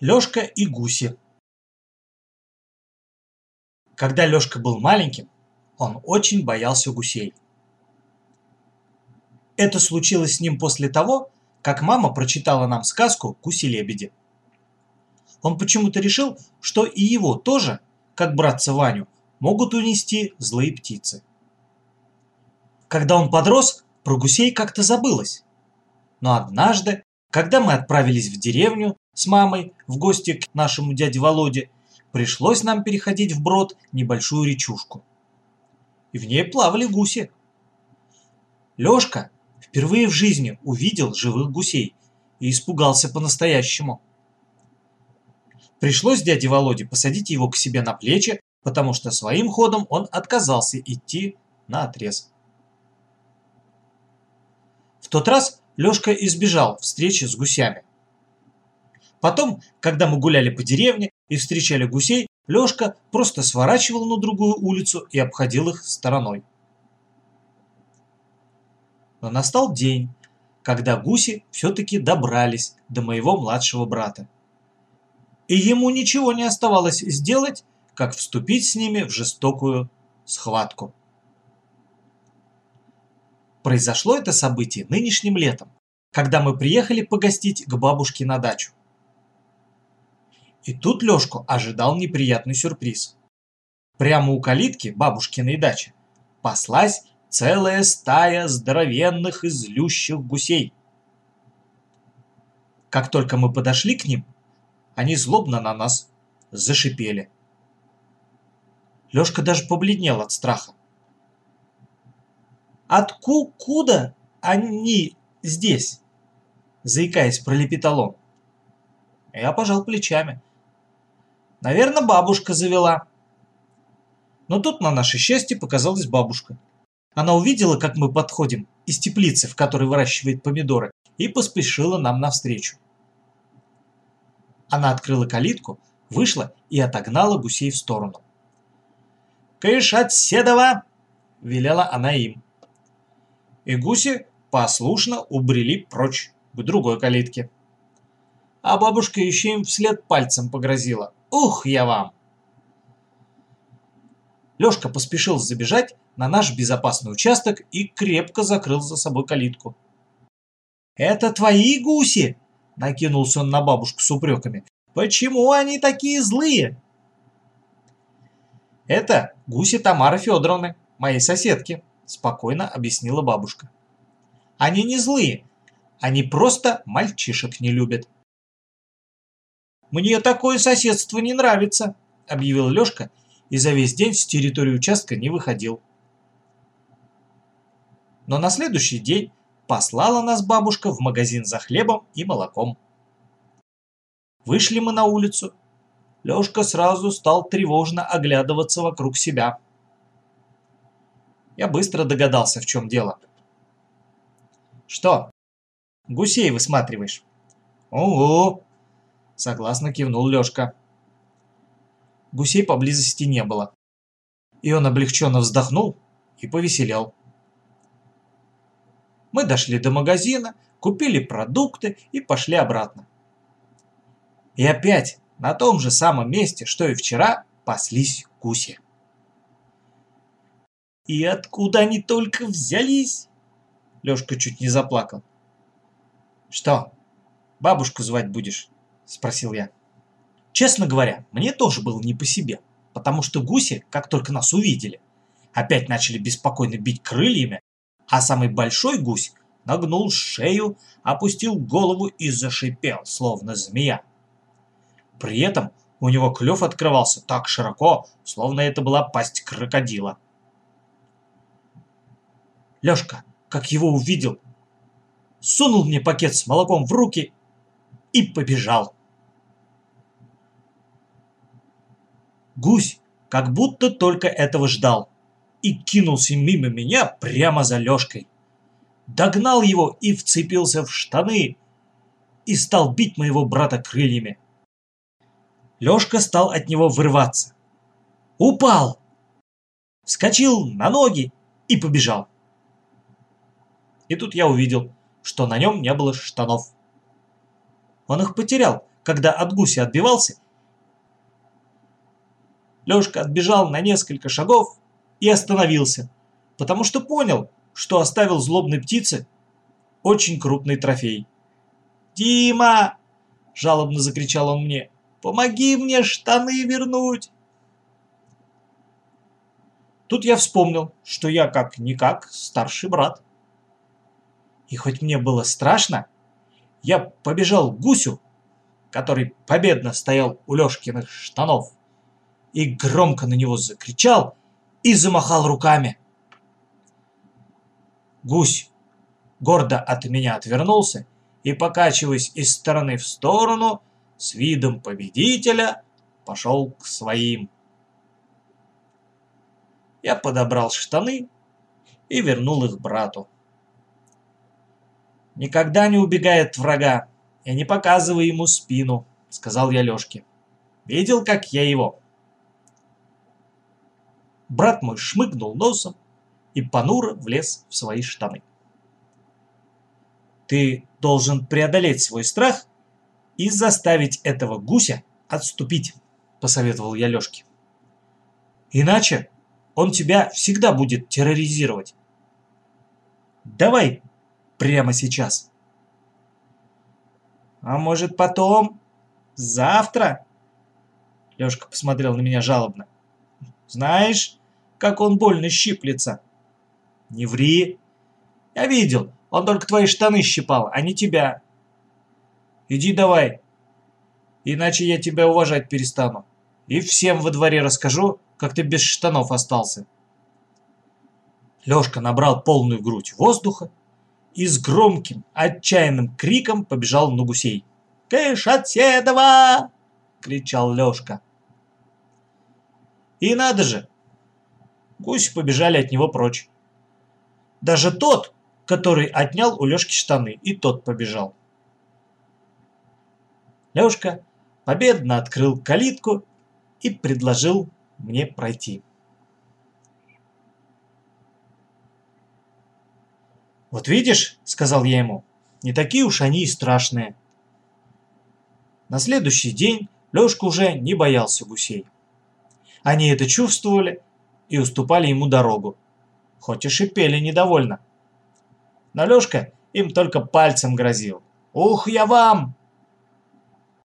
Лёшка и гуси. Когда Лёшка был маленьким, он очень боялся гусей. Это случилось с ним после того, как мама прочитала нам сказку «Гуси-лебеди». Он почему-то решил, что и его тоже, как братца Ваню, могут унести злые птицы. Когда он подрос, про гусей как-то забылось. Но однажды, когда мы отправились в деревню с мамой в гости к нашему дяде Володе, пришлось нам переходить вброд небольшую речушку. И в ней плавали гуси. Лёшка впервые в жизни увидел живых гусей и испугался по-настоящему. Пришлось дяде Володе посадить его к себе на плечи, потому что своим ходом он отказался идти на отрез. В тот раз Лёшка избежал встречи с гусями. Потом, когда мы гуляли по деревне и встречали гусей, Лёшка просто сворачивал на другую улицу и обходил их стороной. Но настал день, когда гуси все-таки добрались до моего младшего брата. И ему ничего не оставалось сделать, как вступить с ними в жестокую схватку. Произошло это событие нынешним летом, когда мы приехали погостить к бабушке на дачу. И тут Лёшку ожидал неприятный сюрприз. Прямо у калитки бабушкиной дачи паслась целая стая здоровенных и злющих гусей. Как только мы подошли к ним, они злобно на нас зашипели. Лёшка даже побледнел от страха. Откуда они здесь? Заикаясь, пролепетал он. Я пожал плечами. Наверное, бабушка завела. Но тут на наше счастье показалась бабушка. Она увидела, как мы подходим из теплицы, в которой выращивает помидоры, и поспешила нам навстречу. Она открыла калитку, вышла и отогнала гусей в сторону. «Кыш от Седова!» – велела она им и гуси послушно убрели прочь к другой калитке. А бабушка еще им вслед пальцем погрозила. «Ух, я вам!» Лёшка поспешил забежать на наш безопасный участок и крепко закрыл за собой калитку. «Это твои гуси?» – накинулся он на бабушку с упреками. «Почему они такие злые?» «Это гуси Тамары Федоровны, моей соседки», спокойно объяснила бабушка. Они не злые, они просто мальчишек не любят. «Мне такое соседство не нравится», – объявил Лёшка и за весь день с территории участка не выходил. Но на следующий день послала нас бабушка в магазин за хлебом и молоком. Вышли мы на улицу. Лёшка сразу стал тревожно оглядываться вокруг себя. Я быстро догадался, в чем дело. «Что? Гусей высматриваешь?» «Угу!» – согласно кивнул Лёшка. Гусей поблизости не было. И он облегченно вздохнул и повеселел. Мы дошли до магазина, купили продукты и пошли обратно. И опять на том же самом месте, что и вчера, паслись гуси. И откуда они только взялись? Лёшка чуть не заплакал. Что, бабушку звать будешь? Спросил я. Честно говоря, мне тоже было не по себе, потому что гуси, как только нас увидели, опять начали беспокойно бить крыльями, а самый большой гусь нагнул шею, опустил голову и зашипел, словно змея. При этом у него клюв открывался так широко, словно это была пасть крокодила. Лёшка, как его увидел, сунул мне пакет с молоком в руки и побежал. Гусь как будто только этого ждал и кинулся мимо меня прямо за Лёшкой. Догнал его и вцепился в штаны и стал бить моего брата крыльями. Лёшка стал от него вырываться. Упал! Вскочил на ноги и побежал. И тут я увидел, что на нем не было штанов. Он их потерял, когда от гуся отбивался, Лёшка отбежал на несколько шагов и остановился, потому что понял, что оставил злобной птице очень крупный трофей. «Дима!» – жалобно закричал он мне. «Помоги мне штаны вернуть!» Тут я вспомнил, что я как-никак старший брат. И хоть мне было страшно, я побежал к гусю, который победно стоял у Лёшкиных штанов, и громко на него закричал и замахал руками. Гусь гордо от меня отвернулся и, покачиваясь из стороны в сторону, с видом победителя пошел к своим. Я подобрал штаны и вернул их брату. «Никогда не убегает от врага и не показывай ему спину», — сказал я Лёшке. «Видел, как я его?» Брат мой шмыгнул носом и понуро влез в свои штаны. Ты должен преодолеть свой страх и заставить этого гуся отступить, посоветовал я Лёшке. Иначе он тебя всегда будет терроризировать. Давай прямо сейчас. А может потом? Завтра? Лёшка посмотрел на меня жалобно. Знаешь, как он больно щиплется. Не ври. Я видел, он только твои штаны щипал, а не тебя. Иди давай, иначе я тебя уважать перестану. И всем во дворе расскажу, как ты без штанов остался. Лёшка набрал полную грудь воздуха и с громким, отчаянным криком побежал на гусей. «Кыш от Седова!» — кричал Лёшка. И надо же, гуси побежали от него прочь. Даже тот, который отнял у Лёшки штаны, и тот побежал. Лёшка победно открыл калитку и предложил мне пройти. «Вот видишь», — сказал я ему, — «не такие уж они и страшные». На следующий день Лёшка уже не боялся гусей. Они это чувствовали и уступали ему дорогу, хоть и шипели недовольно. Но Лёшка им только пальцем грозил. «Ух, я вам!